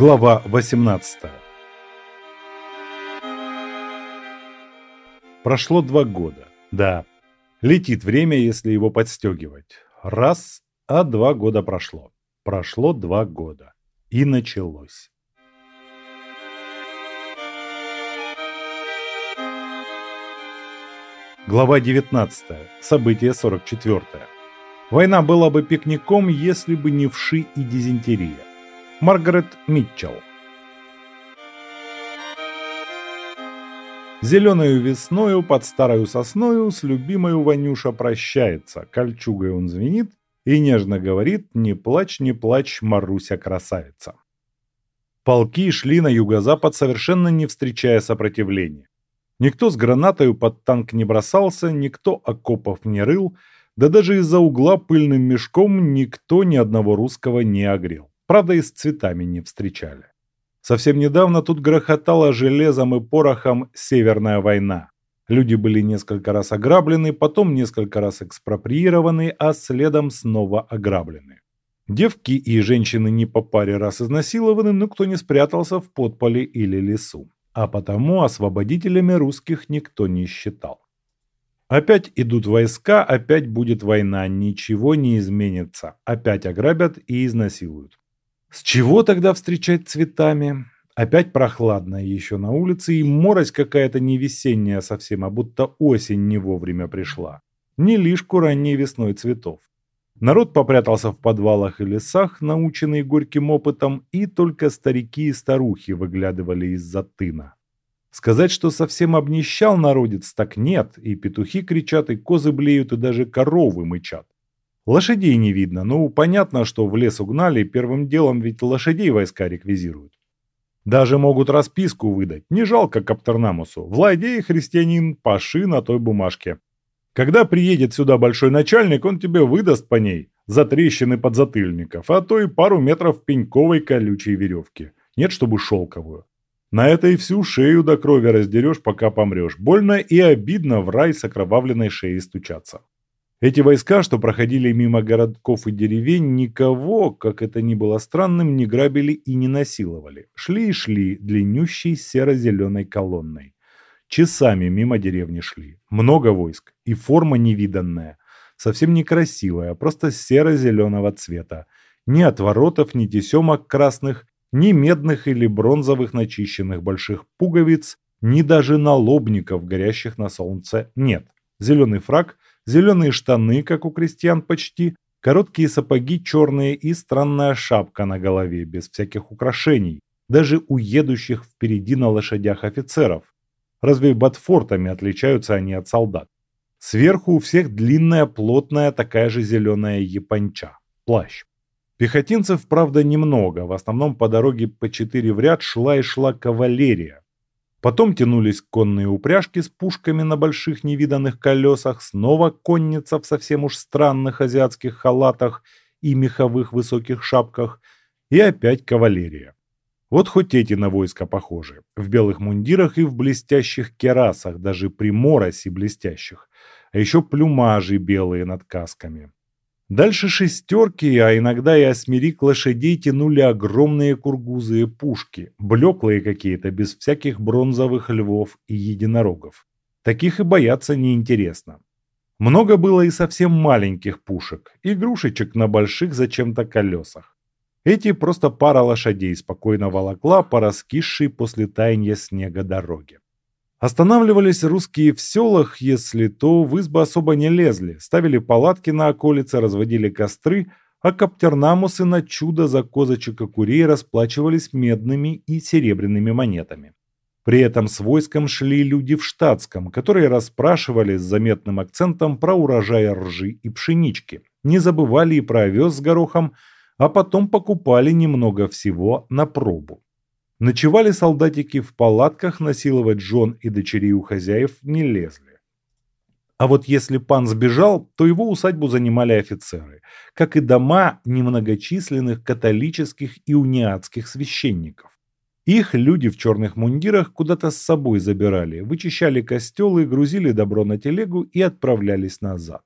Глава 18 Прошло два года. Да, летит время, если его подстегивать. Раз, а два года прошло. Прошло два года. И началось. Глава 19. Событие 44. Война была бы пикником, если бы не вши и дизентерия. Маргарет Митчелл. Зеленою весною под старою сосною с любимою Ванюша прощается. Кольчугой он звенит и нежно говорит «Не плачь, не плачь, Маруся красавица». Полки шли на юго-запад, совершенно не встречая сопротивления. Никто с гранатою под танк не бросался, никто окопов не рыл, да даже из-за угла пыльным мешком никто ни одного русского не огрел. Правда, и с цветами не встречали. Совсем недавно тут грохотала железом и порохом Северная война. Люди были несколько раз ограблены, потом несколько раз экспроприированы, а следом снова ограблены. Девки и женщины не по паре раз изнасилованы, но кто не спрятался в подполе или лесу. А потому освободителями русских никто не считал. Опять идут войска, опять будет война, ничего не изменится. Опять ограбят и изнасилуют. С чего тогда встречать цветами? Опять прохладно еще на улице, и морось какая-то не весенняя совсем, а будто осень не вовремя пришла. Не лишку ранней весной цветов. Народ попрятался в подвалах и лесах, наученный горьким опытом, и только старики и старухи выглядывали из-за тына. Сказать, что совсем обнищал народец, так нет, и петухи кричат, и козы блеют, и даже коровы мычат. Лошадей не видно, ну понятно, что в лес угнали, первым делом ведь лошадей войска реквизируют. Даже могут расписку выдать, не жалко Каптернамусу, владей, христианин, паши на той бумажке. Когда приедет сюда большой начальник, он тебе выдаст по ней за трещины подзатыльников, а то и пару метров пеньковой колючей веревки. Нет, чтобы шелковую. На это и всю шею до крови раздерешь, пока помрешь. Больно и обидно в рай с окровавленной шеей стучаться. Эти войска, что проходили мимо городков и деревень, никого, как это ни было странным, не грабили и не насиловали. Шли и шли длиннющей серо-зеленой колонной. Часами мимо деревни шли. Много войск. И форма невиданная. Совсем некрасивая, просто серо-зеленого цвета. Ни отворотов, ни тесемок красных, ни медных или бронзовых начищенных больших пуговиц, ни даже налобников, горящих на солнце, нет. Зеленый фраг – зеленые штаны, как у крестьян почти, короткие сапоги черные и странная шапка на голове, без всяких украшений, даже у едущих впереди на лошадях офицеров. Разве ботфортами отличаются они от солдат? Сверху у всех длинная, плотная, такая же зеленая японча. Плащ. Пехотинцев, правда, немного, в основном по дороге по четыре в ряд шла и шла кавалерия. Потом тянулись конные упряжки с пушками на больших невиданных колесах, снова конница в совсем уж странных азиатских халатах и меховых высоких шапках, и опять кавалерия. Вот хоть эти на войско похожи, в белых мундирах и в блестящих керасах, даже при моросе блестящих, а еще плюмажи белые над касками. Дальше шестерки, а иногда и осьмерик лошадей тянули огромные кургузые пушки, блеклые какие-то, без всяких бронзовых львов и единорогов. Таких и бояться неинтересно. Много было и совсем маленьких пушек, игрушечек на больших зачем-то колесах. Эти просто пара лошадей спокойно волокла по раскисшей после таяния снега дороге. Останавливались русские в селах, если то в избы особо не лезли, ставили палатки на околице, разводили костры, а каптернамусы на чудо за козочек и курей расплачивались медными и серебряными монетами. При этом с войском шли люди в штатском, которые расспрашивали с заметным акцентом про урожай ржи и пшенички, не забывали и про овес с горохом, а потом покупали немного всего на пробу. Ночевали солдатики в палатках, насиловать жен и дочерей у хозяев не лезли. А вот если пан сбежал, то его усадьбу занимали офицеры, как и дома немногочисленных католических и униатских священников. Их люди в черных мундирах куда-то с собой забирали, вычищали костелы, грузили добро на телегу и отправлялись назад.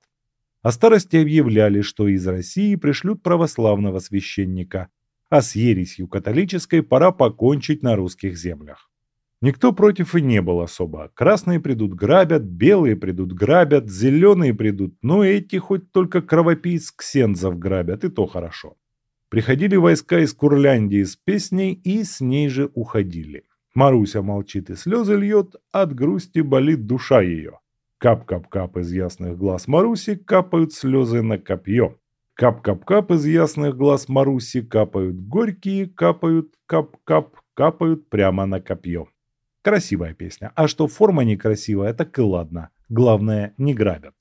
А старости объявляли, что из России пришлют православного священника, а с ересью католической пора покончить на русских землях. Никто против и не был особо. Красные придут грабят, белые придут грабят, зеленые придут, но эти хоть только кровопийц ксензов грабят, и то хорошо. Приходили войска из Курляндии с песней и с ней же уходили. Маруся молчит и слезы льет, от грусти болит душа ее. Кап-кап-кап из ясных глаз Маруси капают слезы на копье. Кап-кап-кап из ясных глаз Маруси капают горькие, капают, кап-кап, капают прямо на копье. Красивая песня. А что форма некрасивая, так и ладно. Главное, не грабят.